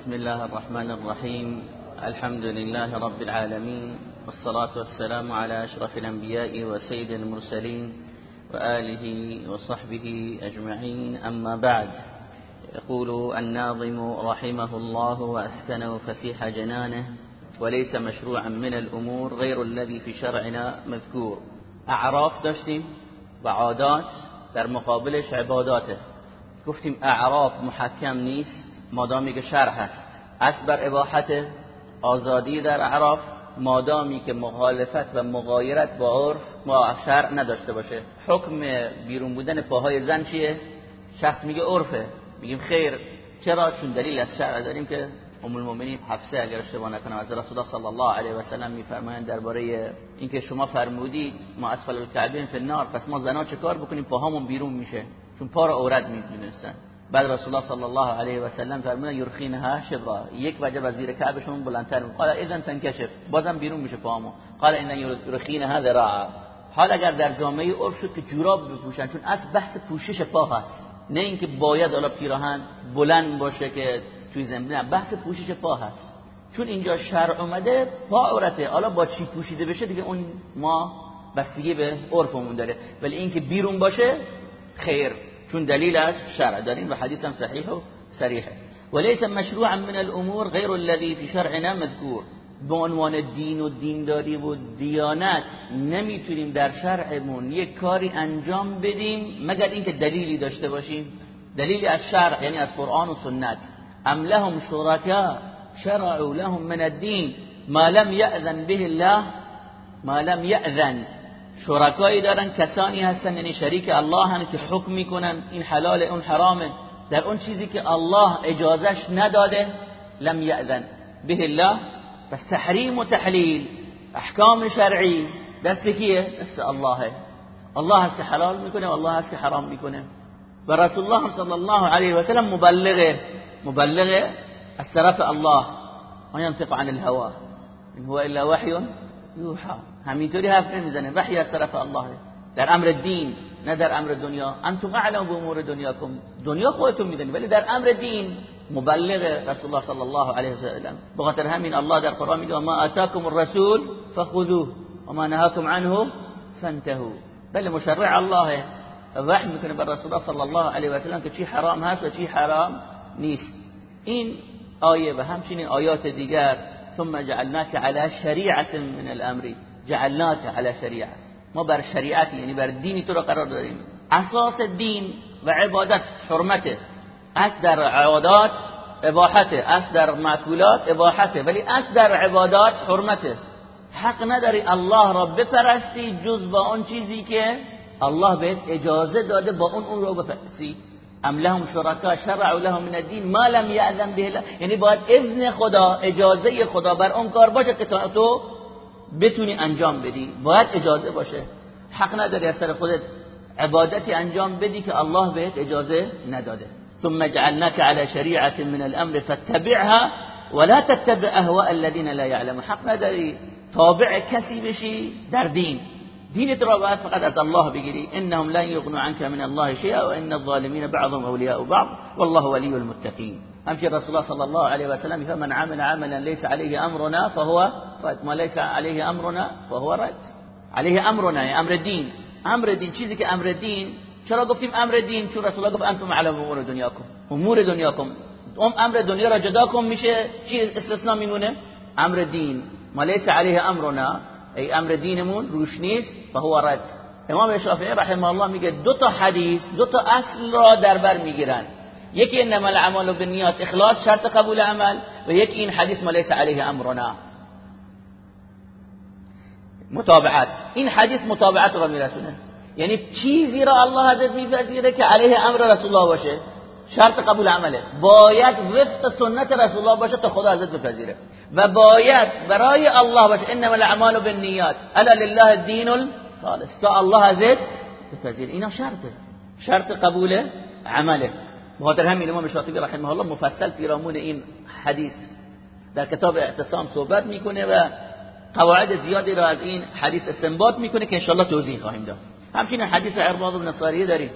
بسم الله الرحمن الرحيم. الحمد لله رب العالمين والصلاة والسلام على أشرف الأنبياء وسيد المرسلين وآله وصحبه أجمعين. أما بعد يقول الناظم رحمه الله وأسكنه فسيح جنانه وليس مشروعا من الأمور غير الذي في شرعنا مذكور. أعراف داشتیم؟ و عادات در مقابلش عباداته. گفتیم أعراف محکم نیست مادامی که شرع هست اصل بر اباحت آزادی در اعراف مادامی که مخالفت و مغایرت با عرف ما شرع نداشته باشه. حکم بیرون بودن پاهای زن چیه؟ شخص میگه عرفه. میگیم خیر. چرا؟ چون دلیل از شرع داریم که ام المؤمنین حفصه اگر اشتباه نکنم از رسول الله صلی الله علیه و سلم میفرمایند درباره اینکه شما فرمودید ما اسفل الکعبین فی النار پس ما زنا چه کار بکنیم؟ پاهامون بیرون میشه. چون پا رو عورت می‌دونستن. بعد رسول الله صلی الله علیه و سلم فرمودن یرخینها شبرا یک وجب از زیر کعبشون بلندتر قال اذا تنکشف. بازم بیرون میشه پاهامون. قال ان یرخینها ذراعا حال اگر در جامعه عرف شد که جوراب بپوشن چون از بحث پوشش پا هست نه اینکه باید حالا پیراهن بلند باشه که توی زمین نه بحث پوشش پا هست چون اینجا شرع اومده پا عورته. حالا با چی پوشیده بشه دیگه اون ما بستگی به عرفمون داره. ولی اینکه بیرون باشه خیر. چون دلیل از شرع. داریم و حدیث هم صحیح و صریحه وليس مشروعا من الامور غیر الذي في شرعنا مذکور به عنوان دین و دینداری و دیانت. نمی‌تونیم در شرعمون یک کاری انجام بدیم مگر اینکه دلیلی داشته باشیم. دلیلی از شرع یعنی از قرآن و سنت. ام لهم شركاء شرعوا لهم من الدين ما لم يأذن به الله ما لم يأذن شرکایی دارن کسانی هستن یعنی شریک الله هم که حکم می‌کنن این حلال اون حرامه. در اون چیزی که الله اجازش نداده لم یأذن به الله. پس تحریم و تحلیل احکام شرعی دست کیه؟ دست الله. الله هست که حلال می‌کنه و الله هست که حرام می‌کنه. و رسول الله صلی الله علیه و سلم مبلغه. مبلغه از طرف الله. ما ينطق عن الهوا ان هو الا وحی یوحى. همینطوری حرف نمی‌زنه. وحی از طرف الله. در امر دین نه در امر دنیا. انتم اعلم به امور دنیاکم. دنیا خودتون می‌دونید ولی در امر دین مبلغ رسول الله صلی الله علیه و سلم بخاطر همین الله در قرآن میگه ما اتاکم الرسول فخذوه وما نهاكم عنه فانتهوا. بل مشرع الله وحی می‌کنه بر رسول الله صلی الله علیه و سلم که چی حرام هست و چی حرام نیست. این آیه و همچنین آیات دیگر. ثم جعلناك على شريعة من الأمر. جعلناك على شريعة ما بر شریعت یعنی بر دینی تو رو قرار دادیم اساس دین و عبادت حرمته. اصل در عادات اباحته. اصل در مأکولات اباحته. ولی اصل در عبادات حرمته. حق نداری الله را بپرستی جز با اون چیزی که الله بهت اجازه داده با اون اون رو بپرستی ام لهم شرکا شرعوا لهم من الدین ما لم یأذن به یعنی باید اذن خدا اجازه خدا بر اون کار باشه که تو بتونی انجام بدی. باید اجازه باشه. حق نداری از سر خودت عبادتی انجام بدی که الله بهت اجازه نداده. ثم جعلناك على شریعت من الامر فاتبعها ولا تتبع اهواء الذين لا يعلمون. حق نداری. تابع کسی بشی در دین. دینت را باید فقط از الله بگیری. انهم لا یغنوا عنك من الله شيئا وان الظالمين بعضهم اولياء بعض. والله ولي المتقين. همچه رسول الله صلی الله علیه و سلم فمن عمل عملا ليس عليه امرنا فهو رد ما عليه امرنا فهو رد. عليه امرنا یعنی امر دین امر دین چیزی که امر دین چرا گفتیم امر دین چون رسول الله گفت انتم علم امور دنیاکم. امور دنیاکم. ام امر دنیا را جدا کن میشه چی استثناء میمونه؟ امر دین ما عليه امرنا ای امر دینمون روش نیست فهو رد. امام شافعی رحمه الله میگه دو تا حدیث دو تا اصل را در بر می‌گیرن. یکی انما الاعمال بالنیات اخلاص شرط قبول عمل و یکی این حدیث ما علیه امرنا متابعت این حدیث متابعت را میرسونه. یعنی چیزی را الله حضرت میپذیره که علیه امر رسول الله باشه. شرط قبول عمله. باید وفق سنت رسول الله باشه تا خدا حضرت بپذیره. و باید برای الله باشه. انما الاعمال بالنیات. الا لله الدین الخالص. تا الله حضرت بپذیره. اینا شرطه. شرط قبول عمله. بخاطر همین امام شاطبی رحمه الله مفصل پیرامون این حدیث در کتاب اعتصام صحبت می‌کنه و قواعد زیادی را از این حدیث استنباط میکنه که انشاءالله توضیح خواهیم داد. همچنین حدیث عرباض بن صاریه داریم.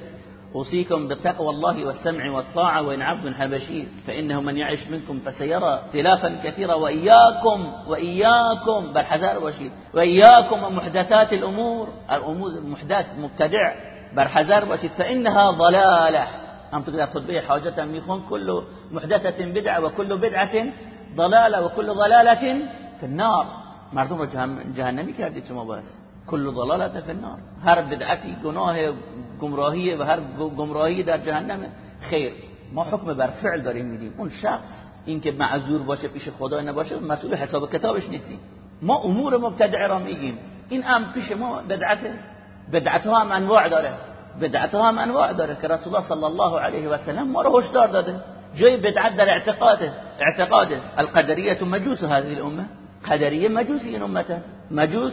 أوصيكم بتقوى الله والسمع والطاعة وإن عبد حبشي فإنه من يعيش منكم فسيرى اختلافا كثيرا وإياكم وإياكم بالحذار باشید وإياكم ومحدثات الأمور. الأمور المحدث مبتدع برحذر باشید. فإنها ضلالة. هم تقدر خطبه حاجة میخون كل محدثة بدعة وكل بدعة ضلالة وكل ضلالة في النار. مردم رو جهنمی کردید شما بس کل ضلالت فی النار. هر بدعتی گناه گمراهی و هر گمراهی در جهنم. خیر. ما حکم بر فعل داریم میدیم. اون شخص اینکه معذور باشه پیش خدا نباشه مسئول حساب کتابش نیستیم ما امور مبتدع را میگیم. این هم پیش ما بدعت بدعت ها هم انواع داره. بدعت ها هم انواع داره که رسول الله صلی الله علیه و سلم ما رو هشدار داده. جای بدعت در اعتقاده. اعتقاده. القدریه مجوس هذه الامه. قدریه مجوسی این امته مجوس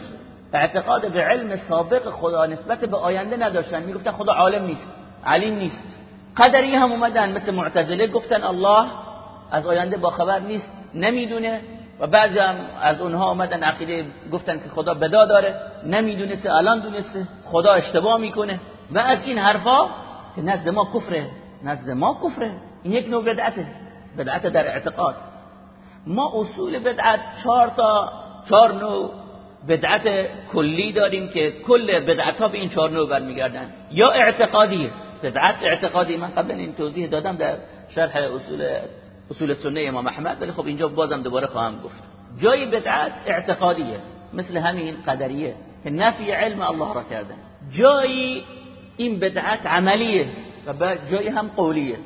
اعتقاد به علم سابق خدا نسبت به آینده نداشتن. می‌گفتن خدا عالم نیست علیم نیست. قدری هم اومدن مثل معتزله گفتن الله از آینده با خبر نیست نمی‌دونه. و بعضی هم از اونها اومدن عقیده گفتن که خدا بدا داره نمی‌دونسته الان دونسته. خدا اشتباه می‌کنه. و از این حرفا که نزد ما کفره. نزد ما کفره. این یک نوع بدعته. بدعت در اعتقاد. ما اصول بدعت چهار تا چهار نوع بدعت کلی داریم که کل بدعت ها به این چهار نوع برمیگردن. یا اعتقادی. بدعت اعتقادی. من قبلا این توضیح دادم در شرح اصول اصول سنه امام احمد ولی خب اینجا بازم دوباره خواهم گفت. جای بدعت اعتقادیه. مثل همین قدریه که نفی علم الله را کردن. جایی این بدعت عملیه و جایی هم قولیه.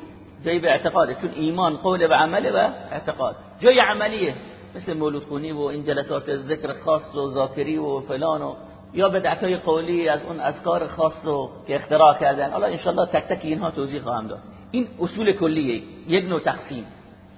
جایی به اعتقاده. چون ایمان قول و عمله و اعتقاد. جای عملیه. مثل مولود خونی و این جلسات ذکر خاص و ذاکری و فلان و یا بدعتای قولی از اون اذکار خاص رو که اختراع کردن. حالا انشالله تک تک اینها توضیح خواهم داد. این اصول کلیه. یک نوع تقسیم.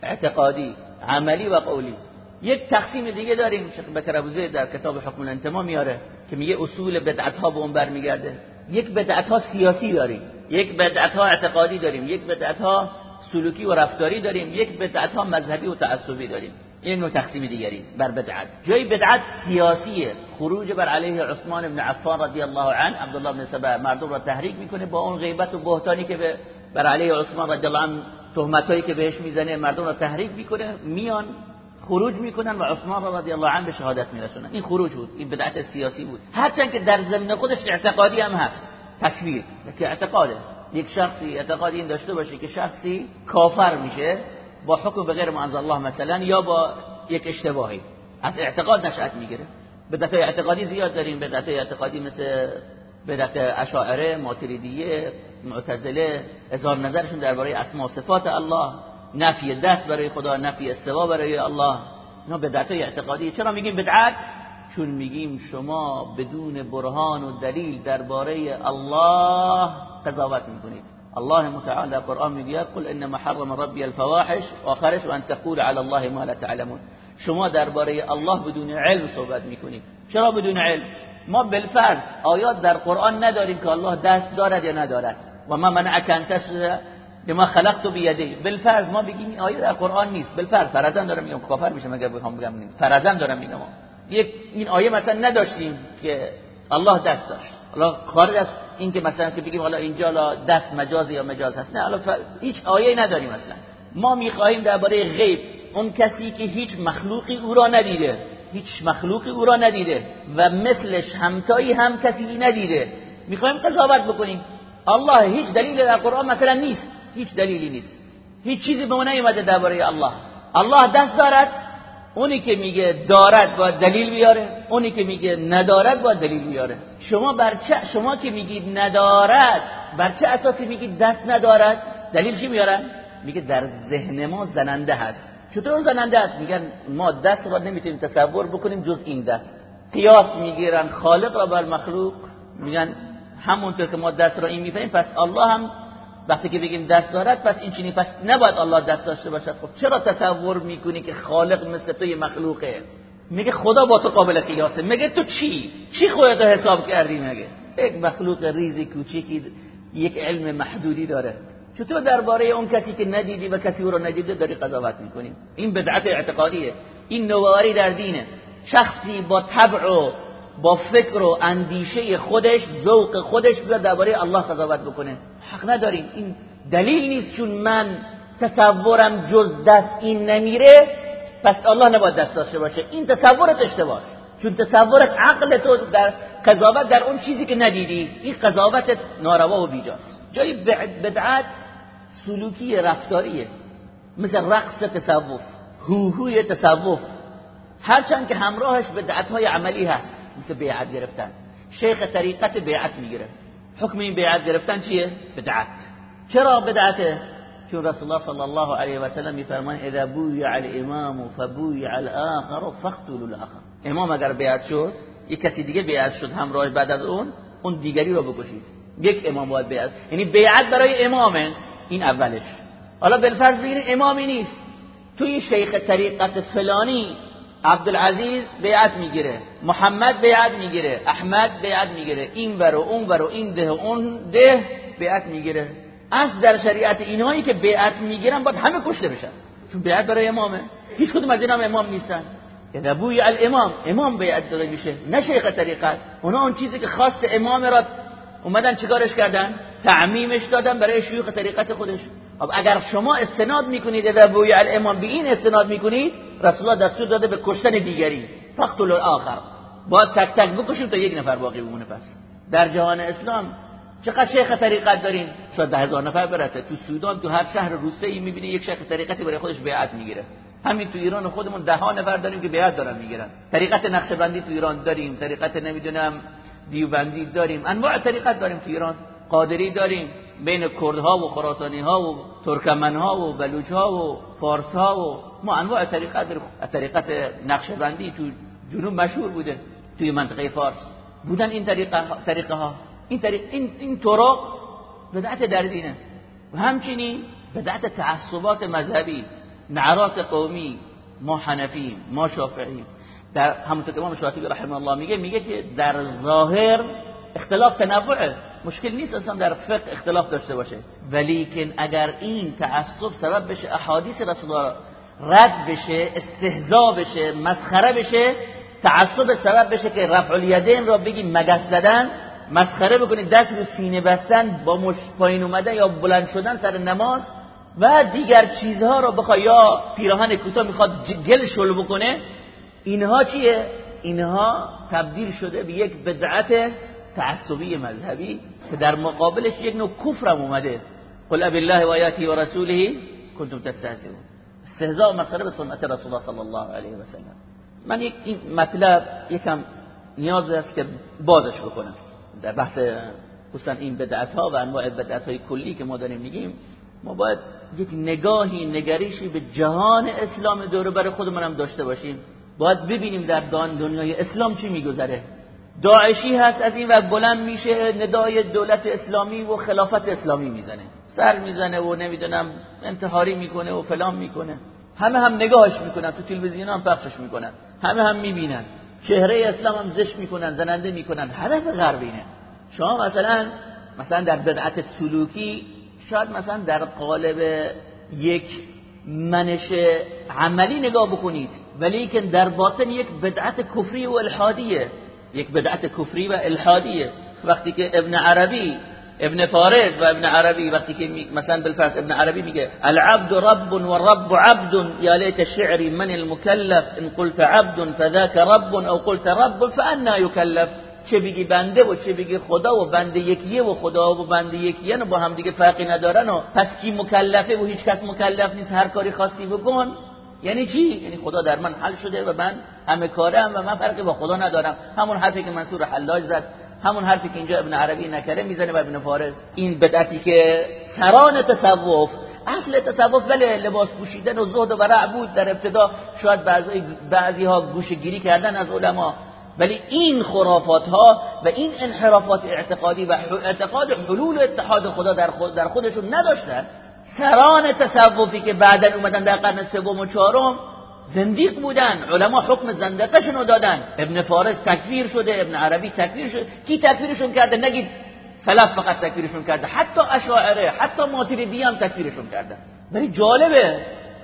اعتقادی عملی و قولی. یک تقسیم دیگه داریم. شیخ بکر در کتاب حکم الانتما میاره که میگه اصول بدعت ها به اون برمیگرده. یک بدعت ها سیاسی داریم. یک بدعت ها اعتقادی داریم. یک بدعت ها سلوکی و رفتاری داریم یک بدعت ها مذهبی و تعصبی داریم این نوع تقسیم دیگری بر بدعت. جای بدعت سیاسیه. خروج بر علیه عثمان بن عفان رضی الله عنه عبدالله بن سبع مردم را تحریک می‌کنه با اون غیبت و بهتانی که بر علیه عثمان رضی الله عنه تهمتایی که بهش می‌زنه مردم را تحریک می‌کنه میان خروج می‌کنن و عثمان رضی الله عنه به شهادت میرسونن. این خروج بود این بدعت سیاسی بود. هرچند که در ضمن خودش اعتقادی هم هست. تکفیر که اعتقاده. یک شخصی اعتقادی این داشته باشه که شخصی کافر میشه با حکم به غیر معاذ الله مثلا یا با یک اشتباهی. از اعتقاد نشأت می‌گیره. بدعت اعتقادی زیاد داریم بدعت اعتقادی مثل بدعت اشاعره ماتریدیه معتزله اظهار نظرشون درباره اسماء و صفات الله نفی دست برای خدا نفی استوا برای الله. اینا بدعت اعتقادی. چرا میگیم بدعت؟ چون میگیم شما بدون برهان و دلیل درباره الله قضاوت می‌کنید الله متعال در قرآن میگه قل انما حرم ربی الفواحش آخرش و ان تقول على الله ما لا تعلمون. شما درباره الله بدون علم صحبت می‌کنید. چرا بدون علم؟ ما بالفرض آیات در قرآن نداریم که الله دست دارد یا ندارد. و ما منعک ان تسجد لما خلقت بیدی. بالفرض ما بگیم آیه در قرآن نیست. بالفرض فرضاً دارم میگم کافر میشه مگر بخوام بگم فرضاً دارم میگم. یک این آیه مثلا نداشتیم که الله دست داشت. حالا خارج از این که مثلا که بگیم حالا اینجا دست مجاز یا مجاز هست نه حالا هیچ آیه نداریم مثلا ما می‌خواهیم درباره غیب اون کسی که هیچ مخلوقی او را ندیده هیچ مخلوقی او را ندیده و مثلش همتایی هم کسی ندیده. می‌خوایم قضاوت بکنیم. الله هیچ دلیل در قرآن مثلا نیست. هیچ دلیلی نیست. هیچ چیزی به ما نیومده درباره الله. الله دست دارد. اونی که میگه دارد با دلیل بیاره اونی که میگه ندارد با دلیل بیاره. شما بر چه شما که میگید ندارد بر چه اساسی میگید دست ندارد؟ دلیل چی میارن میگه در ذهن ما زننده هست. چطور زننده هست میگن ما دست را نمی‌تونیم تصور بکنیم جز این دست. قیاس می‌گیرن خالق را بر مخلوق. میگن همونطور که ما دست را این می‌فهمیم پس الله هم وقتی که بگیم دست دارد پس این چنین پس نباید الله دست داشته باشد. خب چرا تصور می‌کنی که خالق مثل تو مخلوقه؟ میگه خدا با تو قابل قیاسه. میگه تو چی؟ چی خودت حساب کردی میگه؟ یک مخلوق ریزی کوچیکی یک علم محدودی داره. چطور درباره اون کسی که ندیدی و کسی او رو ندیده داری قضاوت می‌کنی. این بدعت اعتقادیه. این نواری در دینه. شخصی با طبع و با فکر و اندیشه خودش ذوق خودش بیاد درباره الله قضاوت بکنه. حق نداریم. این دلیل نیست چون من تصورم جز دست این نمیره پس الله نباید دست داشته باشه. این تصورت اشتباه. چون تصورت عقل تو در قضاوت در اون چیزی که ندیدی این قضاوت ناروا و بیجاست. جای بدعت سلوکی رفتاریه. مثل رقص تصوف هوهوی تصوف. هرچند که همراهش بدعت های عملی هست. مثل بیعت گرفتن. شیخ طریقت بیعت می‌گیره. حکم این بیعت گرفتن چیه؟ بدعت. چرا بدعته؟ چون رسول الله صلی الله علیه و سلم میفرماید اذا بویع الامام فبویع الاخر فاقتلوا الاخر امام اگر بیعت شد یک کسی دیگه بیعت شد همراه بعد از اون اون دیگری رو بکشید. یک امام باید بیعت. یعنی بیعت برای امامه این اولش. حالا بالفرض بگیرین امامی نیست. توی شیخ طریقت فلانی عبدالعزیز بیعت می‌گیره محمد بیعت می‌گیره احمد بیعت می‌گیره این برو اون برو این ده اون ده بیعت می‌گیره از در شریعت اینهایی که بیعت می‌گیرن باید همه کشته بشن چون بیعت برای امامه هیچ کدوم از اینا امام نیستن اذا بوی الامام امام بیعت داده میشه نه شیخ طریقت اونا اون چیزی که خواست امام را اومدن چیکارش کردن تعمیمش دادن برای شیوخ طریقت خودش خب اگر شما استناد می‌کنید اذا بوی الامام به این استناد می‌کنید رسول الله دستور داده به کشتن دیگری. فقتل الاخر. با تک تک بکشیم تا یک نفر باقی بمونه پس. در جهان اسلام چقدر شیخ طریقت داریم شاید ده هزار نفر برته. تو سودان تو هر شهر ای می‌بینی یک شیخ طریقتی برای خودش بیعت می‌گیره. همین تو ایران خودمون ده ها نفر داریم که بیعت دارن می‌گیرن. طریقت نقشبندی تو ایران داریم. طریقت نمی‌دونم دیوبندی داریم. انواع طریقت داریم تو ایران. قادری داریم. بین کردها و خراسانی ها و ترکمن ها و بلوچ ها و فارس ها و ما انواع طریقت طریقت نقشبندی تو جنوب مشهور بوده توی منطقه فارس. بودن این طریقه ها این طریق این این طرق بدعت در دینه و همچنین بدعت تعصبات مذهبی نعرات قومی ما حنفی ما شافعی. در همونطور که امام شاطبی رحمه الله میگه میگه که در ظاهر اختلاف تنوعه. مشکل نیست اصلا در فقه اختلاف داشته باشه. ولیکن اگر این تعصب سبب بشه احادیث رسول الله رد بشه استهزا بشه مسخره بشه تعصب سبب بشه که رفع الیدین را بگیم مگس زدن مسخره بکنید دست رو سینه بستن با مش پایین اومدن یا بلند شدن سر نماز و دیگر چیزها رو بخواد یا پیراهن کوتاه می‌خواد گل شل بکنه اینها چیه؟ اینها تبدیل شده به یک بدعت تعصبی مذهبی که در مقابلش یک نوع کفرم اومده. قل اب الله و آیاته و رسوله کنتم تستهزئون. استهزاء مسخره به سنت رسول الله صلی الله علیه و سلم. من یک این مطلب یکم نیاز است که بازش بکنم. در بحث خصوصا این بدعت ها و انواع بدعت های کلی که ما داریم میگیم ما باید یک نگاهی نگریشی به جهان اسلام دور بر خودمون هم داشته باشیم. باید ببینیم در دنیای اسلام چی میگذره. داعشی هست از این و بلند میشه ندای دولت اسلامی و خلافت اسلامی می‌زنه. سر می‌زنه و نمی‌دونم انتحاری می‌کنه و فلان می‌کنه. همه هم نگاهش می‌کنن تو تلویزیون هم پخشش می‌کنن. همه هم می‌بینن. چهره اسلام هم زشت می‌کنن زننده می‌کنن. هدف غربینه شما مثلا مثلا در بدعت سلوکی شاید مثلا در قالب یک منش عملی نگاه بکنید. ولی که در باطن یک بدعت کفری و الحادیه. یک بدعت کفری و الحادیه. وقتی که ابن عربی ابن فارس و ابن عربی وقتی که مثلا بالفرض ابن عربی میگه العبد رب و رب عبد یا لیت شعری من المكلف ان قلت عبد فذاك رب او قلت رب فانا يكلف چه بگی بنده و چه بگی خدا و بنده یکیه و خدا و بنده یکیه و با هم دیگه فرقی ندارن و پس کی مکلفه و هیچ کس مکلف نیست هر کاری خواستی بکن. یعنی چی؟ یعنی خدا در من حل شده و من همه کارم و من فرقی با خدا ندارم. همون حرفی که منصور حلاج زد همون حرفی که اینجا ابن عربی نکره می‌زنه و ابن فارس. این بدعتی که سران تصوف اصل تصوف بله لباس پوشیدن و زهد و ورع بود در ابتدا. شاید بعضی بعضی ها گوشه گیری کردن از علما. ولی این خرافات ها و این انحرافات اعتقادی و اعتقاد حلول اتحاد خدا در, خود در خودشون نداشتن. سران تصوفی که بعدا اومدن در قرن سوم و چهارم زندیق بودن. علما حکم زندقشون رو دادن. ابن فارض تکفیر شده ابن عربی تکفیر شده. کی تکفیرشون کرده؟ نگید. سلف فقط تکفیرشون کرده. حتی اشاعره حتی ماتریدی هم تکفیرشون کرده. ولی جالبه.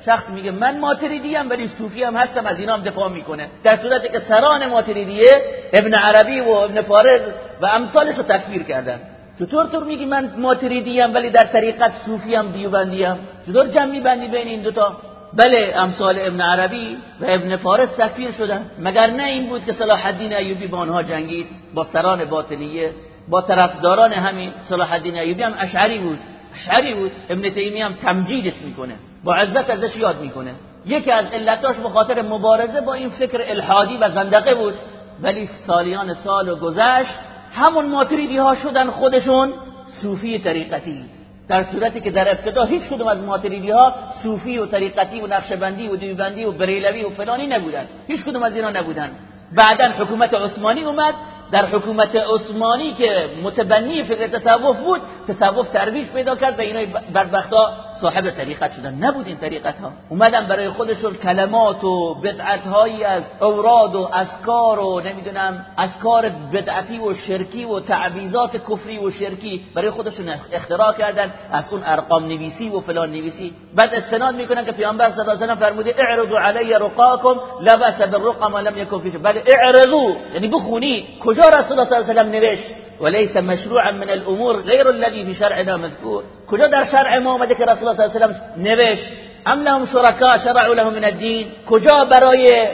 شخص میگه من ماتریدی ام ولی صوفی هم هستم از اینام دفاع می‌کنه. در صورتی که سران ماتریدیه ابن عربی و ابن فارض و امثالش رو تکفیر کردن. چطور تو میگی من ماتریدی ام ولی در طریقت صوفی هم دیوبندی ام؟ چطور جمع میبندی بین این دوتا؟ بله امثال ابن عربی و ابن فارس تکفیر شدن. مگر نه این بود که صلاح الدین ایوبی با آنها جنگید؟ با سران باطنیه با طرفداران همین صلاح الدین ایوبی هم اشعری بود. اشعری بود. ابن تیمی هم تمجیدش می‌کنه. با عزت ازش یاد می‌کنه. یکی از علتاش به خاطر مبارزه با این فکر الحادی و زندقه بود. ولی سالیان سال و گذشت همون ماتریدی ها شدن خودشون صوفی طریقتی. در صورتی که در ابتدا هیچ کدوم از ماتریدی ها صوفی و طریقتی و نقشبندی و دیوبندی و بریلوی و فلانی نبودن. هیچ کدوم از اینا نبودن. بعدا حکومت عثمانی اومد. در حکومت عثمانی که متبنی فکر تصوف بود تصوف ترویج پیدا کرد و اینا بدبختا صاحب طریقت شدن نبود این طریقت ها اومدن برای خودشون کلمات و بدعت هایی از اوراد و اذکار و نمی‌دونم اذکار بدعتی و شرکی و تعویضات کفری و شرکی برای خودشون اختراع کردن. از اون ارقام نویسی و فلان نویسی. بعد استناد می‌کنن که پیامبر صلی الله علیه و فرموده اعرضوا علی رقاکم لا باس بالرقم لم يكن فيه بل اعرضوا. یعنی بخونی. کجا رسول الله صلی الله علیه و نوشت؟ وليس مشروعا من الامور غير الذي في شرعنا مذكور. کجا در شرع ما اومده که رسول الله صلی الله علیه و نوشت ام لهم شرکا شرعوا لهم من الدین کجا برای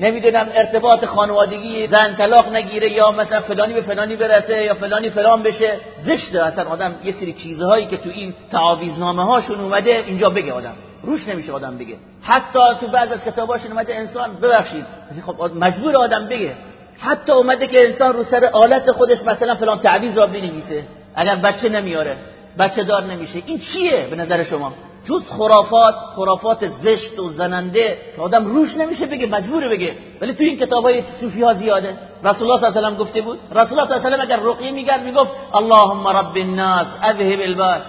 نمی‌دونم ارتباط خانوادگی زن طلاق نگیره یا مثلا فلانی به فلانی برسه یا فلانی فلان بشه؟ زشته اصلا آدم یه سری چیزهایی که تو این تعاویزنامه هاشون اومده اینجا بگه آدم. روش نمیشه آدم بگه. حتی تو بعض از کتاباشون اومده انسان ببخشید. خب مجبور آدم بگه. حتی اومده که انسان رو سر آلت خودش مثلا فلان تعویض را بنویسه. اگر بچه نمیاره بچه دار نمیشه. این چیه به نظر شما؟ جز خرافات خرافات زشت و زننده که آدم روش نمیشه بگه مجبور بگه. ولی تو این کتاب های صوفی ها زیاده. رسول الله صلی الله علیه گفته بود. رسول الله صلی الله علیه اگر رقیه میگرد می‌گفت اللهم رب الناس اذهب الباس.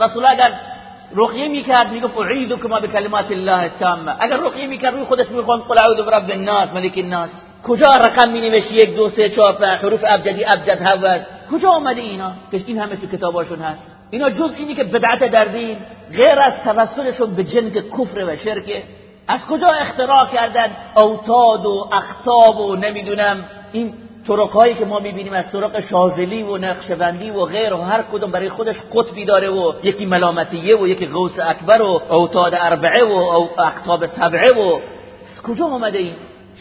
رسول الله اگر رقیه می‌کرد می‌گفت اعیدکما بکلمات الله التامه. اگر رقیه می‌کرد روی خودش می‌خوان قل اعوذ برب الناس ملک الناس. کجا رقم می نوشت یک دو سه چهار حروف ابجدی ابجد هود کجا آمده اینا؟ که این همه تو کتاباشون هست. اینا جز اینی که بدعت در دین غیر از توسلشون به جنگ کفر و شرک. از کجا اختراع کردن؟ اوتاد و اختاب و نمی‌دونم. این طرق هایی که ما می‌بینیم از طرق شازلی و نقشبندی و غیر و هر کدوم برای خودش قطبی داره و یکی ملامتیه و یکی غوث اکبر و اوتاد اربعه و او اقتاب سبعه و از کجا آمده این؟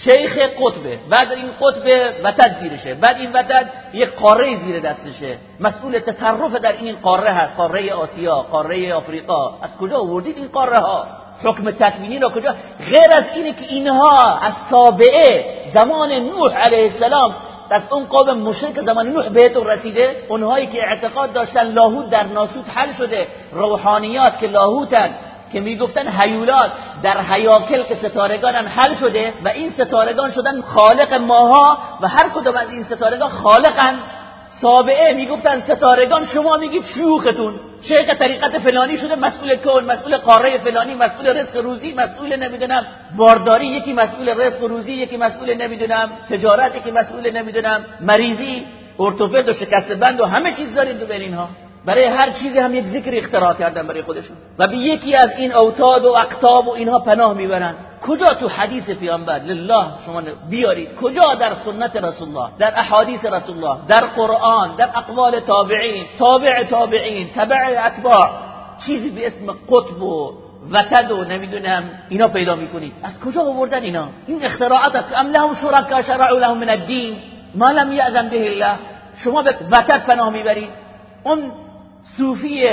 شیخ قطبه. بعد این قطب وتد زیرشه بعد این وتد یک قاره زیر دستشه. مسئول تصرف در این قاره هست. قاره آسیا قاره آفریقا. از کجا آوردید این قاره ها حکم تکوینی را کجا؟ غیر از اینه که اینها از تابعه زمان نوح علیه السلام از اون قوم مشرک زمان نوح بهتون رسیده اونهایی که اعتقاد داشتن لاهوت در ناسوت حل شده روحانیات که لاهوتن که می‌گفتن هیولات در حیاکل که ستارگان هم حل شده و این ستارگان شدن خالق ماها و هر کدوم از این ستارگان خالقن سابعه می‌گفتن ستارگان شما میگید شیوختون. شیخ طریقت فلانی شده مسئول کون مسئول قاره فلانی مسئول رزق روزی مسئول نمی‌دونم بارداری یکی مسئول رزق روزی یکی مسئول نمی‌دونم تجارت یکی مسئول نمی‌دونم مریضی ارتوپد و شکست بند و همه چیز دارید تو بین اینها. برای هر چیزی هم یک ذکر اختراع کردن برای خودشون. و به یکی از این اوتاد و اقتاب و اینها پناه می‌برن. کجا تو حدیث پیامبر؟ لله شما بیارید. کجا در سنت رسول الله در احادیث رسول الله در قرآن؟ در اقوال تابعین؟ تابع تابعین؟ تبع اتباع؟ چیزی به اسم قطب و وتد و نمی‌دونم اینا پیدا می‌کنید. از کجا آوردن اینا؟ این اختراعات است. ام لهم شرکا شرعوا لهم من الدین. ما لم یأذن به الله. شما به وتد پناه می‌برید. اون صوفی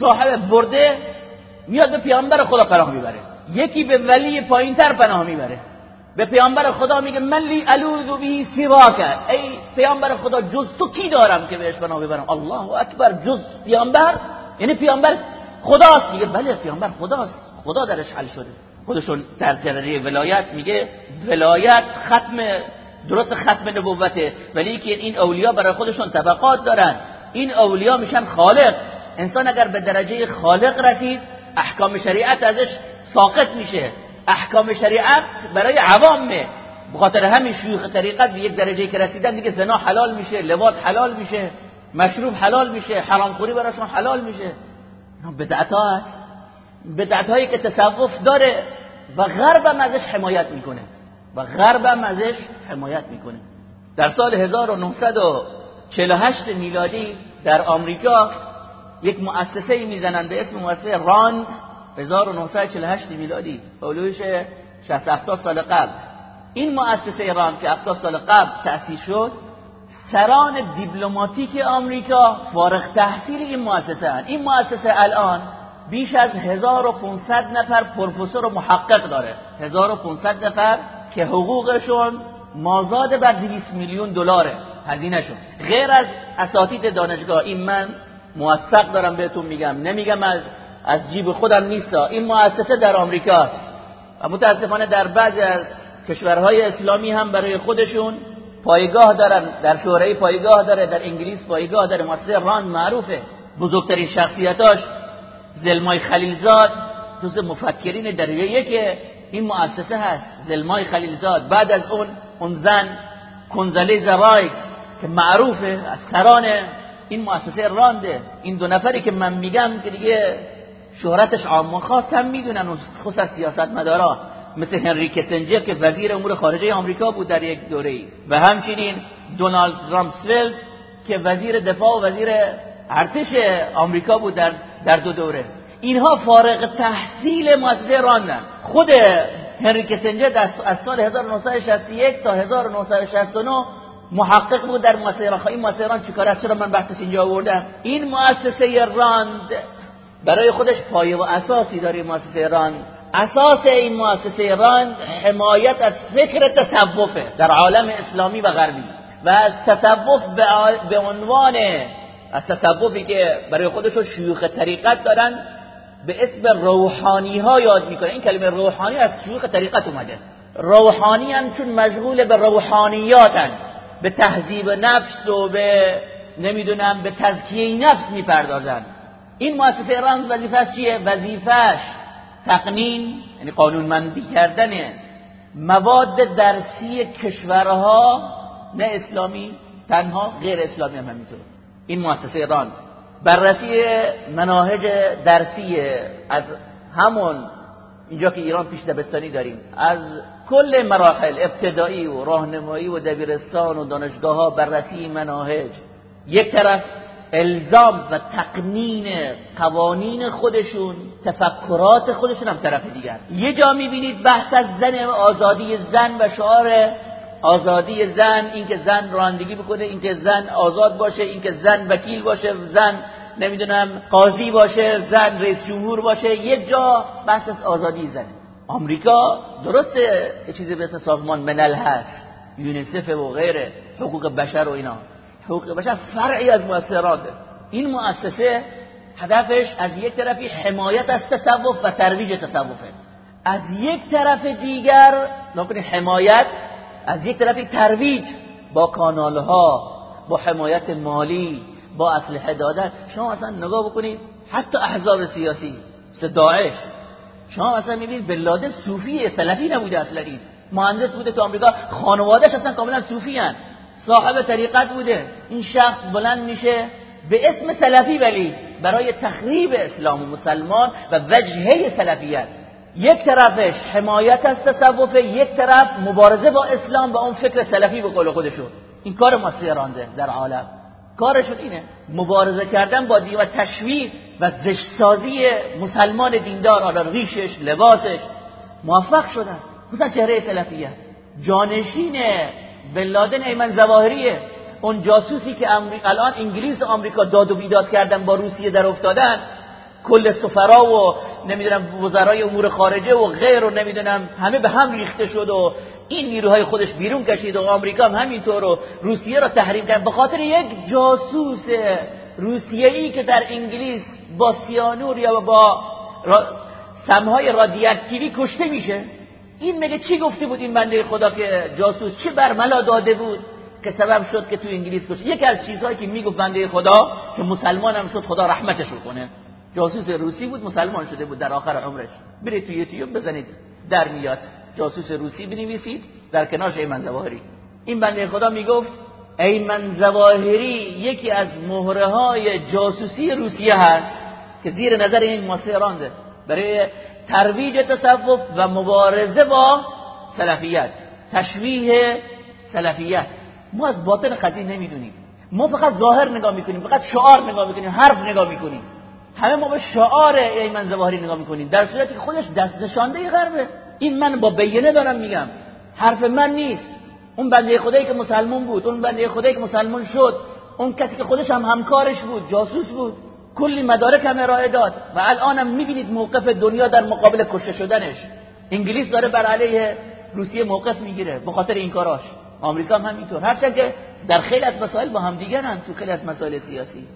صاحب برده میاد به پیامبر خدا پناه می‌بره. یکی به ولی پایینتر پناه می‌بره. به پیامبر خدا میگه من لی الوذ به سواک. ای پیامبر خدا جز تو کی دارم که بهش پناه ببرم الله اکبر جز پیامبر؟ یعنی پیامبر خداست. میگه بله پیامبر خداست. خدا درش حل شده. خودشون در جریه ولایت میگه ولایت ختم درست ختم نبوته. ولی که این اولیا برای خودشون طبقات دارن. این اولیا میشن خالق. انسان اگر به درجه خالق رسید احکام شریعت ازش ساقط میشه. احکام شریعت برای عوامه بخاطر همین شیوخ طریقت به یک درجه که رسیدن دیگه زنا حلال میشه لواط حلال میشه مشروب حلال میشه حرامخوری براشون حلال میشه. بدعت هست. بدعت هایی که تصوف داره و غرب هم ازش حمایت می‌کنه. و غرب هم ازش حمایت می‌کنه. در سال 1948 میلادی در آمریکا یک مؤسسه می‌زنن به اسم مؤسسه راند 1948 میلادی حدودش 60 70 سال قبل. این مؤسسه راند که 70 سال قبل تأسیس شد سران دیپلماتیک آمریکا فارغ تحصیل این مؤسسه هن. این مؤسسه الان بیش از 1500 نفر پروفسور و محقق داره. 1500 نفر که حقوقشون مازاد بر 200 میلیون دلاره. هزینهشون غیر از اساتید دانشگاه این من موثق دارم بهتون میگم. نمیگم از از جیب خودم نیست این مؤسسه در آمریکاست. و متاسفانه در بعضی از کشورهای اسلامی هم برای خودشون پایگاه دارن. در شورای پایگاه داره در انگلیس پایگاه داره. مؤسسه ران معروفه. بزرگترین شخصیتاش زلمای خلیلزاد جز مفکرین دریه که این مؤسسه هست زلمای خلیلزاد. بعد از اون اون زن کنزله زوایس. که معروفه از سران این مؤسسه رانده این دو نفری که من میگم که دیگه شهرتش عام خاص هم می‌دونن خصوصا سیاست مدارا مثل هنری کسنجر که وزیر امور خارجه آمریکا بود در یک دوره ای و همچنین دونالد رامسفلد که وزیر دفاع و وزیر ارتش آمریکا بود در, در دو دوره. اینها فارغ تحصیل مؤسسه راندن خود هنری کیسینجر از سال 1961 تا 1969 محقق بود در مؤسسه راند این مؤسسه راند چیکاره است چرا من بحثش اینجا آوردم؟ این مؤسسه راند. برای خودش پایه و اساسی داره مؤسسه راند. اساس این مؤسسه راند حمایت از فکر تصوفه در عالم اسلامی و غربی. و از تصوف به عنوان از تصوفی که برای خودشون شیوخ طریقت دارن به اسم روحانی ها یاد می‌کنه. این کلمه روحانی از شیوخ طریقت اومده. روحانی هم چون مشغول به روحانیاتن. به تهذیب نفس و به نمی‌دونم به تزکیه نفس می‌پردازن. این مؤسسه ایران وظیفش چیه؟ وظیفش تقنین یعنی قانونمندی کردن مواد درسی کشورها نه اسلامی تنها غیر اسلامی هم همینطور. این مؤسسه ایران بررسی مناهج درسی از همون اینجا که ایران پیش دبستانی داریم از کل مراحل ابتدایی و راهنمایی و دبیرستان و دانشگاه ها بررسی مناهج. یک طرف الزام و تقنین قوانین خودشون تفکرات خودشون هم طرف دیگر. یه جا می‌بینید بحث از زن آزادی زن و شعار آزادی زن اینکه زن رانندگی بکنه اینکه زن آزاد باشه اینکه زن وکیل باشه زن نمی‌دونم قاضی باشه زن رئیس جمهور باشه. یه جا بحث از آزادی زن آمریکا درسته یه چیزی به اسم سازمان ملل هست یونیسف و غیره حقوق بشر و اینا. حقوق بشر فرعی از مؤسسات این مؤسسه هدفش از یک طرفی حمایت از تصوف و ترویج تصوفه. از یک طرف دیگر نکنی حمایت از یک طرفی ترویج با کانال ها با حمایت مالی با اسلحه دادن شما اصلا نگاه بکنید حتی احزاب سیاسی داعش شما اصلا می‌بینید بن صوفی سلفی نبوده اصلا. این مهندس بوده تو آمریکا خانوادهش اصلا کاملا صوفی هن. صاحب طریقت بوده. این شخص بلند میشه به اسم سلفی ولی برای تخریب اسلام و مسلمان و وجهه سلفیت. یک طرفش حمایت از تصوف یک طرف مبارزه با اسلام و اون فکر سلفی به قول خودشون. این کار ما رانده در عالم. کارشون اینه مبارزه کردن با دی و تشویق و زشتسازی مسلمان دیندار حالا ریشش لباسش موفق شدن. خصوصا چهره سلفیه جانشین بن ایمن زواهریه. اون جاسوسی که الان انگلیس و آمریکا داد و بیداد کردن با روسیه در افتادن. کل سفرا و نمی‌دونم وزرای امور خارجه و غیر و نمی‌دونم همه به هم ریخته شد و این نیروهای خودش بیرون کشید و آمریکا هم همینطور و روسیه را تحریم کرد. به خاطر یک جاسوس روسیه ای که در انگلیس با سیانور یا با را... سمهای رادیاکتیوی کشته میشه؟ این مگه چی گفته بود این بنده خدا که جاسوس؟ چه برملا داده بود که سبب شد که تو انگلیس کشته یکی از چیزهایی که می‌گفت بنده خدا که مسلمان هم شد خدا رحمتش کنه. جاسوس روسی بود مسلمان شده بود در آخر عمرش. برید تو یوتیوب بزنید. در میاد. جاسوس روسی بنویسید در کنارش ایمن زواهری. این بنده خدا می‌گفت ایمن ظواهری یکی از مهره های جاسوسی روسیه هست. که زیر نظر این مؤسسه رانده برای ترویج تصوف و مبارزه با سلفیت. تشویه سلفیت. ما از باطن قضیه نمی‌دونیم. ما فقط ظاهر نگاه می‌کنیم فقط شعار نگاه می‌کنیم حرف نگاه می‌کنیم. همه ما به شعار ایمن ظواهری نگاه می‌کنیم در صورتی که خودش دست نشانده غربه. این من با بیانه دارم میگم. حرف من نیست. اون بنده خدایی که مسلمون بود اون بنده خدایی که مسلمون شد اون کسی که خودش هم همکارش بود جاسوس بود. کلی مدارک هم ارائه داد و الانم می‌بینید موقف دنیا در مقابل کشته شدنش. انگلیس داره بر علیه روسیه موقف می‌گیره به خاطر این کاراش. آمریکا هم همینطور. هرچند که در خیلی از مسائل با هم دیگرن تو خیلی از مسائل سیاسی.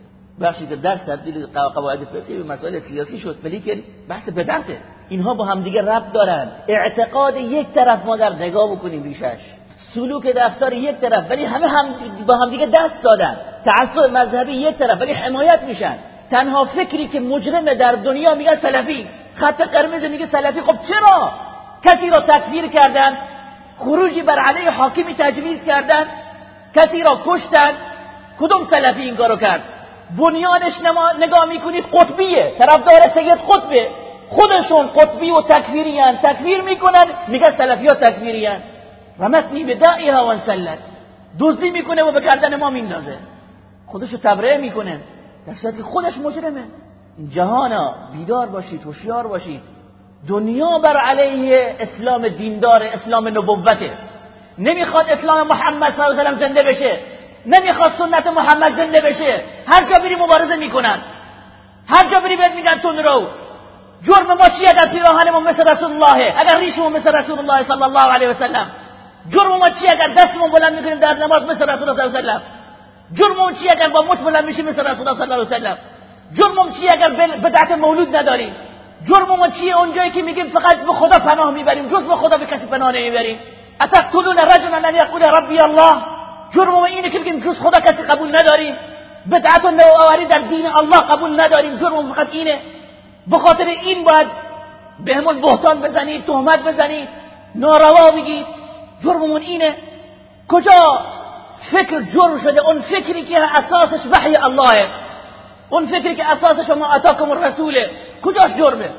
بخشید در تبدیل قواعد فقهی به مسائل سیاسی شد ولی که بحث بدعته اینها با هم دیگه ربط دارن. اعتقاد یک طرف ما در نگاه بکنیم ریشش. سلوک رفتار یک طرف ولی همه هم با هم دیگه دست دادن. تعصب مذهبی یک طرف ولی حمایت میشن. تنها فکری که مجرمه در دنیا میگه سلفی. خط قرمز میگه سلفی. خب چرا؟ کسی را تکفیر کردن خروجی بر علیه حاکمی تجویز کردن کسی را کشتن؟ کدوم سلفی این کارو کرد؟ بنیانش نگاه می‌کنید قطبیه. طرفدار سید قطبه. خودشون قطبی و تکفیریان. تکفیر می‌کنن میگه سلفی ها تکفیریان. رمتنی به دائها و انسلت. دزدی می‌کنه و به گردن ما میندازه. خودشو تبرئه می‌کنه. در صورتی خودش مجرمه جهانا بیدار باشید هوشیار باشید دنیا بر علیه اسلام دیندار اسلام نبوته نمی‌خواد اسلام محمد صلی الله علیه و زنده بشه. نمی‌خواد سنت محمد زنده بشه. هر جا بری مبارزه می‌کنن. هر جا بری بهت میگن تون رو جرم ما چیه اگر پیراهنمون مثل رسول الله؟ اگر ریشمون مثل رسول الله صلی الله علیه و سلم. جرم ما چیه اگر دستمون بلند می‌کنیم در نماز مثل رسول الله صلی الله علیه و سلم؟ جرم چیه اگر با مت بلند میشیم مثل رسول الله صلی الله علیه و سلم؟ جرم چیه اگر بدعت مولود نداریم؟ جرم چیه اونجایی که میگیم فقط به خدا پناه می‌بریم جز به خدا به کسی پناه نمی‌بریم؟ اتقتلون رجلا ان یقول ربی الله. جرم اینه که میگیم جز خدا کسی قبول نداریم. بدعت و نوآوری در دین الله قبول نداریم. جرم فقط اینه. به خاطر این باید بهمون بهتان بزنید تهمت بزنید. ناروا بگید. جرممون اینه. کجا؟ فکر جرم شده اون فکری که اساسش وحی اللهه. اون فکری که اساسش ما اتاکم الرسوله. کجاش جرمه؟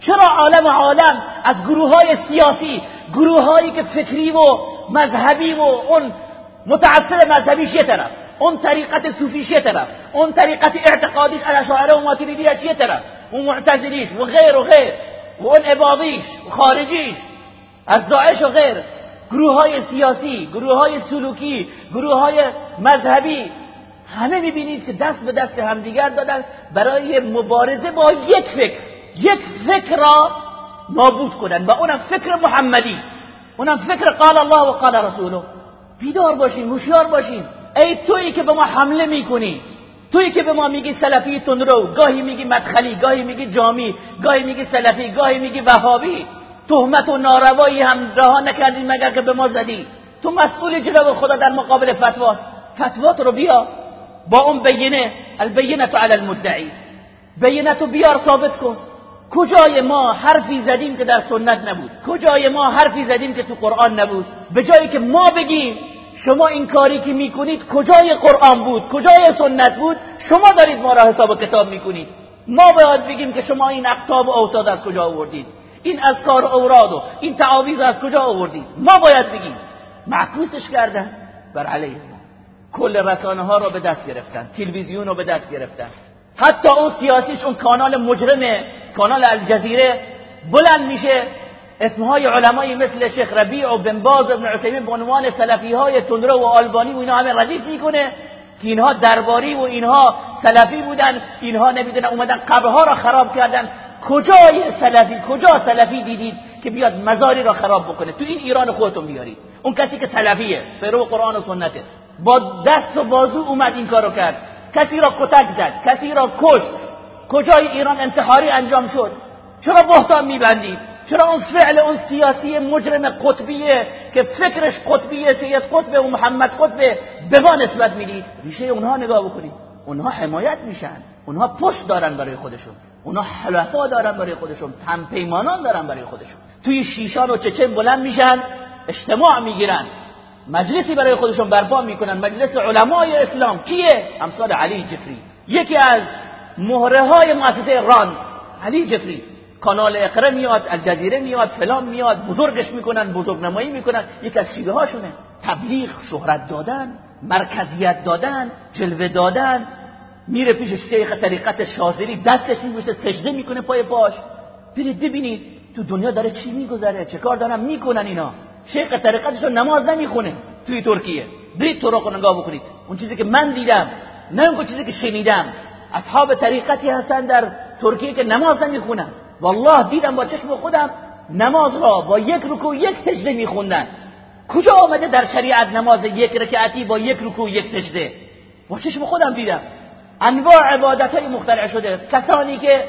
چرا عالم عالم از گروه های سیاسی گروه هایی که فکری و مذهبی و اون متعصب مذهبیش یه طرف؟ اون طریقت صوفیش یه طرف؟ اون طریقت اعتقادیش اشاعره و ماتریدیش یه طرف؟ اون معتزلیش و غیر و غیر و اون عبادیش و خارجیش از داعش و غیر. گروه های سیاسی گروه های سلوکی گروه های مذهبی همه می‌بینید که دست به دست همدیگر دادن برای مبارزه با یک فکر یک فکر را نابود کنن و اونم فکر محمدی. اونم فکر قال الله و قال رسوله. بیدار باشین هوشیار باشین. ای تویی که به ما حمله می‌کنی. تویی که به ما میگی سلفی رو. گاهی میگی مدخلی گاهی میگی جامی گاهی میگی سلفی گاهی میگی وهابی. تهمت و ناروایی هم رها نکردی مگر که به ما زدی؟ تو مسئول جلو خدا در مقابل فتوات. فتوات رو بیا. با اون بینه البینه علی المدعی. بینه بیار ثابت کن. کجای ما حرفی زدیم که در سنت نبود؟ کجای ما حرفی زدیم که تو قرآن نبود؟ به جایی که ما بگیم شما این کاری که می‌کنید کجای قرآن بود؟ کجای سنت بود؟ شما دارید ما را حساب کتاب می‌کنید. ما باید بگیم که شما این اقتاب و اوتاد از کجا آوردید؟ این از کار اوراد و این تعاویز از کجا آوردید ما باید بگیم. معکوسش کردن بر علیه کل رسانه ها رو به دست گرفتن تلویزیون رو به دست گرفتن. حتی اون سیاسیش اون کانال مجرم کانال الجزیره بلند میشه. اسمهای علمایی مثل شیخ ربیع و بن باز ابن عثیمین به عنوان سلفی های تندرو و آلبانی و اینا همه ردیف می‌کنه. که اینها درباری و اینها سلفی بودن اینها نمی‌دونن اومدن قبرها را خراب کردن. کجای سلفی؟ کجا سلفی دیدید که بیاد مزاری را خراب بکنه؟ تو این ایران خودتون بیارید. اون کسی که سلفیه پیرو قرآن و سنته. با دست و بازو اومد این کارو کرد. کسی را کتک زد کسی را کشت. کجای ایران انتحاری انجام شد؟ چرا بهتان میبندید؟ چرا اون فعل اون سیاسی مجرم قطبیه که فکرش قطبیه سید قطبه و محمد قطبه به ما نسبت می‌دید؟ ریشه اونها نگاه بکنید. اونها حمایت میشن. اونها پشت دارن برای خودشون. اونها حلفا دارن برای خودشون. پیمانان دارن برای خودشون. توی شیشان و چچن بلند میشن اجتماع می‌گیرن. مجلسی برای خودشون برپا می‌کنن. مجلس علمای اسلام. کیه؟ امثال علی جفری. یکی از مهره های مؤسسه راند علی جفری. کانال اقره میاد الجزیره میاد فلان میاد بزرگش می‌کنن بزرگ نمایی می‌کنن. یک از شیوه هاشونه تبلیغ شهرت دادن مرکزیت دادن جلوه دادن. میره پیش شیخ طریقت شاذلی دستش میبوشه سجده می‌کنه پای پاش برید ببینید تو دنیا داره چی میگذره چه کار دارن می‌کنن اینا. شیخ طریقتش رو نماز نمی‌خونه توی ترکیه. برید تو رو نگاه بکنید. اون چیزی که من دیدم نه اون چیزی که شنیدم. اصحاب طریقتی هستن در ترکیه که نماز نمی‌خونن. والله دیدم با چشم خودم نماز را با یک رکوع یک سجده میخوندن. کجا آمده در شریعت نماز یک رکعتی با یک رکوع یک سجده؟ با چشم خودم دیدم. انواع عبادت های مخترع شده. کسانی که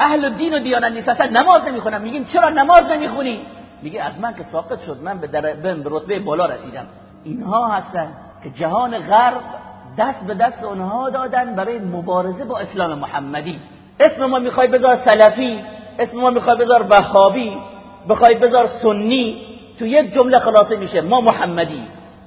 اهل دین و دیانت نیستن نماز نمی‌خونن. میگیم چرا نماز نمی‌خونی؟ میگه از من که ساقط شد. من به, در... به رتبه بالا رسیدم. اینها هستن که جهان غرب دست به دست اونها دادن برای مبارزه با اسلام محمدی. اسم ما می‌خوای بذار سلفی. اسم ما می‌خوای بذار بخابی بخوای بذار سنی تو یک جمله خلاصه میشه ما محمدی.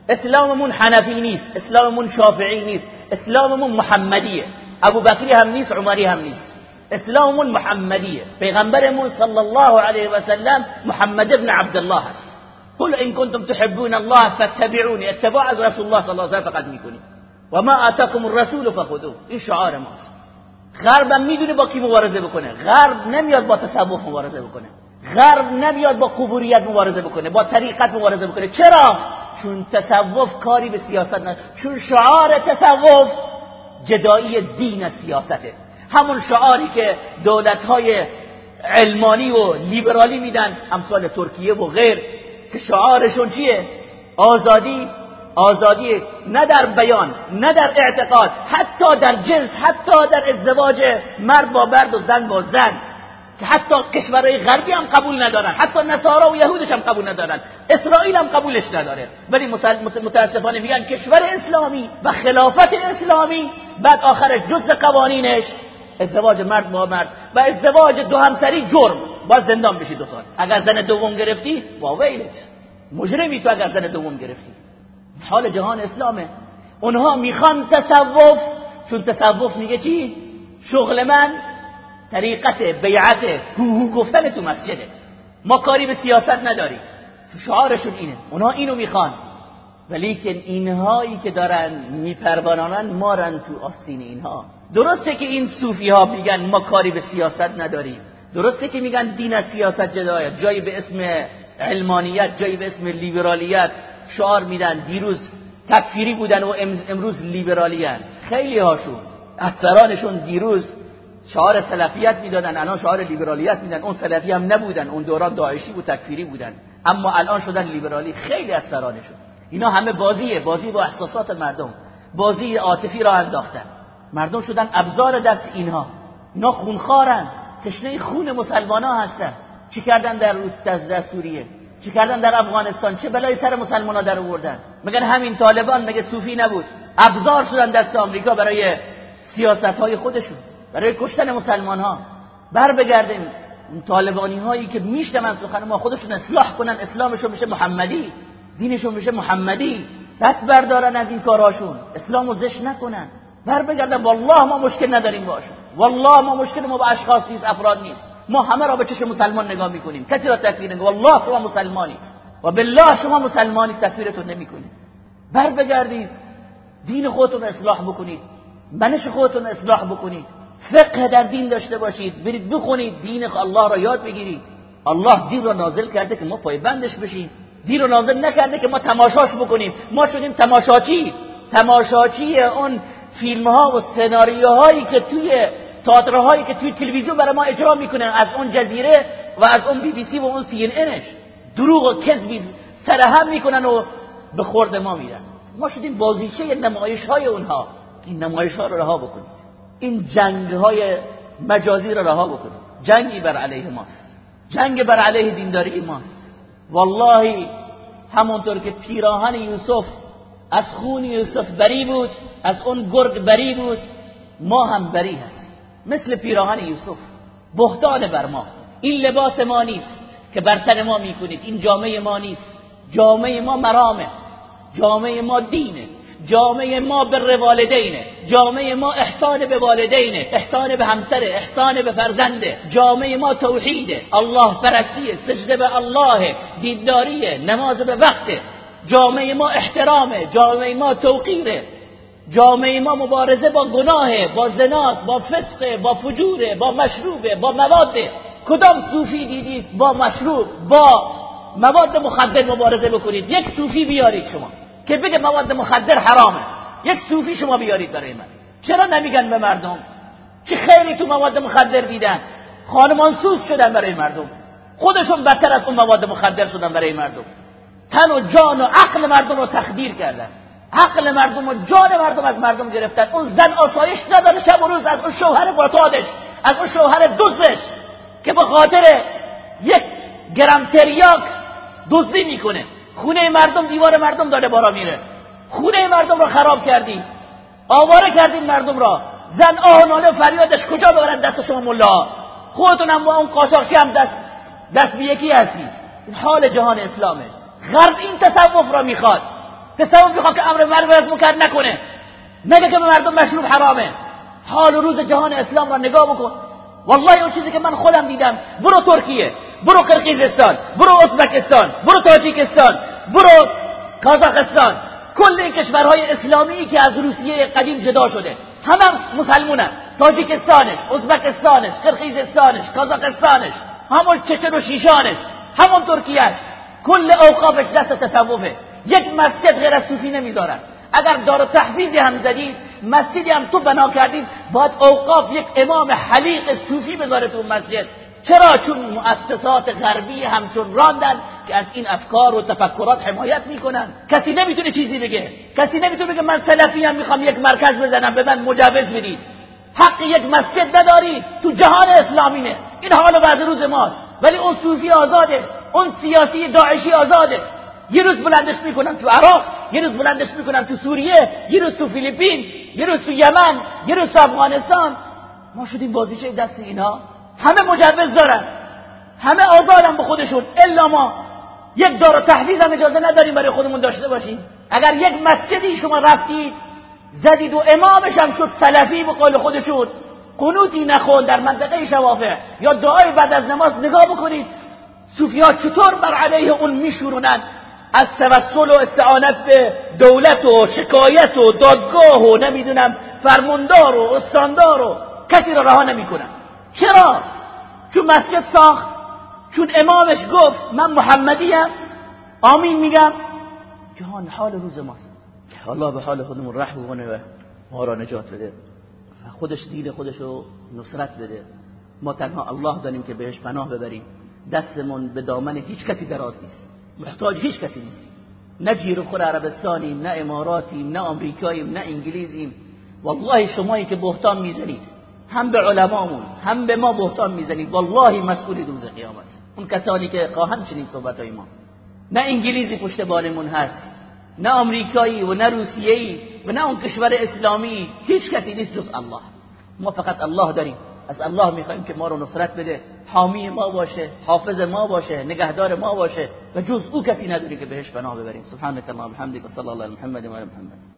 اسلاممون حنفی نیست اسلاممون شافعی نیست اسلاممون محمدیه. ابو بکری هم نیست عمری هم نیست. اسلاممون محمدیه. پیغمبرمون صلی الله علیه و سلم محمد ابن عبدالله هست قل ان کنتم تحبون الله فاتبعوني اتباع رسول الله صلی الله علیه و سلم فقط می‌کنید و ما آتاكم الرسول فخذوه. این شعار ماست. غرب می‌دونه با کی مبارزه بکنه. غرب نمیاد با تصوف مبارزه بکنه. غرب نمیاد با قبوریت مبارزه بکنه با طریقت مبارزه بکنه. چرا؟ چون تصوف کاری به سیاست نه چون شعار تصوف جدایی دین از سیاسته. همون شعاری که دولت های علمانی و لیبرالی میدن امثال ترکیه و غیر که شعارشون چیه؟ آزادی آزادی نه در بیان نه در اعتقاد حتی در جنس حتی در ازدواج مرد با مرد و زن با زن. که حتی کشورهای غربی هم قبول ندارن حتی نصارا و یهودش هم قبول ندارن اسرائیل هم قبولش نداره. ولی متاسفانه میگن کشور اسلامی و خلافت اسلامی بعد آخرش جز قوانینش ازدواج مرد با مرد و ازدواج دو همسری جرم. باز زندان بشی دو سال. اگر زن دوم گرفتی با ویلت مجرمی تو اگر زن دوم گرفتی. حال جهان اسلامه. اونها می‌خوان تصوف چون تصوف میگه چی؟ شغل من طریقت بیعت هو گفتن تو مسجده. ما کاری به سیاست نداریم. شعارشون اینه. اونها اینو می‌خوان. ولیکن اینهایی که دارن میپربانانن مارن تو آستین اینها. درسته که این صوفی ها میگن ما کاری به سیاست نداریم. درسته که میگن دین از سیاست جدایت. جایی به اسم علمانیت جایی به اسم لیبرالیت. شعار میدن دیروز تکفیری بودن و امروز لیبرالیان. خیلی هاشون. اثرانشون دیروز شعار سلفیت می‌دادن الان شعار لیبرالیت میدن. اون سلفی هم نبودن اون دوران داعشی و تکفیری بودن. اما الان شدن لیبرالی. خیلی از سرانشون اینا همه بازیه. بازی با احساسات مردم. بازی عاطفی را انداختن. مردم شدن ابزار دست اینها. اینا خونخارن تشنه خون مسلمان ها هستن. چی کردن در در سوریه؟ چی کردن در افغانستان؟ چه بلای سر مسلمان ها در آوردن؟ مگر همین طالبان مگه صوفی نبود؟ ابزار شدن دست آمریکا برای سیاست های خودشون برای کشتن مسلمان ها بر بگردیم طالبانی هایی که میشتمن سخن ما خودشون اصلاح کنن اسلامشون بشه محمدی دینشون بشه محمدی. دست بردارن از این کارهاشون اسلامو زش نکنن. بر بگردن والله ما مشکل نداریم باشون. والله ما مشکل ما با اشخاص نیست افراد نیست. ما همه را به چشم مسلمان نگاه می‌کنیم. کسی را تکفیر نگاه والله شما مسلمانی. و بالله شما مسلمانی تکفیرتون نمی‌کنید. بر بگردید دین خودتون اصلاح بکنید. منش خودتون اصلاح بکنید. فقه در دین داشته باشید. برید بخونید. دین الله را یاد بگیرید. الله دین را نازل کرده که ما پایبندش بشیم. دین را نازل نکرده که ما تماشاش بکنیم. ما شدیم تماشاچی. تماشاچی اون فیلم ها و سناریوهایی که توی تئاترهایی که توی تلویزیون برای ما اجرا می‌کنن از اون جزیره و از اون بی بی سی و اون سی انش دروغ و کذبی سرهم می‌کنن و به خورد ما میدن ما شدیم بازیچه نمایش های اونها. این نمایش ها رو رها بکنید. این جنگ های مجازی رو رها بکنید. جنگی بر علیه ماست. جنگ بر علیه دینداری ماست. والله همونطور که پیراهن یوسف از خون یوسف بری بود از اون گرگ بری بود ما هم بری هستیم. مثل پیراهن یوسف. بهتان بر ما. این لباس ما نیست که بر تن ما می‌کنید این جامعه ما نیست. جامعه ما مرامه. جامعه ما دینه. جامعه ما به والدینه. جامعه ما احسان به والدینه. احسان به همسر احسان به فرزنده. جامعه ما توحیده. الله پرستیه. سجده به الله دیداریه نماز به وقته. جامعه ما احترامه. جامعه ما توقیره. جامعه ما مبارزه با گناه با زناست با فسقه با فجوره با مشروبه با مواده کدام صوفی دیدید با مشروب با مواد مخدر مبارزه بکنید؟ یک صوفی بیارید شما که بگه مواد مخدر حرامه. یک صوفی شما بیارید برای من. چرا نمیگن به مردم چه خیلی تو مواد مخدر دیدن؟ خانمان سوز شدن برای مردم. خودشون بدتر از اون مواد مخدر شدن برای مردم. تن و جان و عقل مردم رو تخدیر کردن. عقل مردم و جان مردم از مردم گرفتن. اون زن آسایش نداره شب و روز از اون شوهر باتادش از اون شوهر دوزش که به خاطر یک گرم تریاک دزدی می‌کنه. خونه مردم دیوار مردم داره بارا میره. خونه مردم را خراب کردی. آواره کردین مردم را. زن آه فریادش کجا ببرن دست شما ملا؟ خودتون هم با اون قاچاقچی هم دست دست به یکی هستی. حال جهان اسلامه. غرب این تصوف را می‌خواد. تصوف می‌خواد که امر مرگ از مکر نکنه. نگه که به مردم مشروب حرامه. حال و روز جهان اسلام را نگاه بکن. والله اون چیزی که من خودم دیدم برو ترکیه برو قرقیزستان برو ازبکستان برو تاجیکستان برو کازاخستان. کل این کشورهای اسلامی که از روسیه قدیم جدا شده. همه مسلمونن تاجیکستانش ازبکستانش قرقیزستانش کازاخستانش همون چچن و شیشانش همون ترکیهش کل اوقافش دست تصوفه. یک مسجد غیر از صوفی نمی‌ذارن اگر دار تحفیزی هم زدید مسجدی هم تو بنا کردید باید اوقاف یک امام حلیق صوفی بذاره تو مسجد. چرا؟ چون مؤسسات غربی همچون راندن که از این افکار و تفکرات حمایت می‌کنن. کسی نمی‌تونه چیزی بگه. کسی نمی‌تونه بگه من سلفی هم می‌خوام یک مرکز بزنم به من مجوز بدید. حق یک مسجد نداری تو جهان اسلامینه این حال بعد روز ماست. ولی اون صوفی آزاده اون سیاسی داعشی آزاده. یه روز بلندش می‌کنن تو عراق یه روز بلندش می‌کنن تو سوریه یه روز تو فیلیپین یه روز تو یمن یه روز تو افغانستان. ما شدیم بازیچه دست اینا. همه مجوز دارن. همه آزادن به خودشون. الا ما. یک دار و تحویز هم اجازه نداریم برای خودمون داشته باشیم. اگر یک مسجدی شما رفتید زدید و امامش هم شد سلفی به قول خودشون. قنوتی نخون در منطقه شوافع. یا دعای بعد از نماز نگاه بکنید. صوفی ها چطور بر علیه اون میشورونن؟ از توسل و استعانت به دولت و شکایت و دادگاه و نمی‌دونم فرماندار و استاندار و کسی را رها نمی‌کنن چرا؟ چون مسجد ساخت چون امامش گفت من محمدیم. آمین میگم. جهان حال روز ماست. الله به حال خودمون رحم کنه و ما را نجات بده خودش دین خودش رو نصرت بده. ما تنها الله داریم که بهش پناه ببریم. دستمون به دامن هیچ کسی دراز نیست. محتاج هیچ کسی نیست. نه جیر خور عربستانیم نه اماراتیم نه آمریکاییم نه انگلیزیم. والله شمایی که بهتان می‌زنید هم به علمامون هم به ما بهتان می‌زنید والله مسئولی روز قیامت. اون کسانی که خواهند چنین صحبت های ما. نه انگلیزی پشت بالمون هست نه آمریکایی و نه روسیه‌ای و نه اون کشور اسلامی هیچ کسی نیست جز الله. ما فقط الله داریم. از الله می‌خوایم که ما رو نصرت بده. حامی ما باشه حافظ ما باشه نگهدار ما باشه. و جز او کسی نداری که بهش پناه ببریم. سبحانك اللهم وبحمدك صلی الله علی محمد و محمد.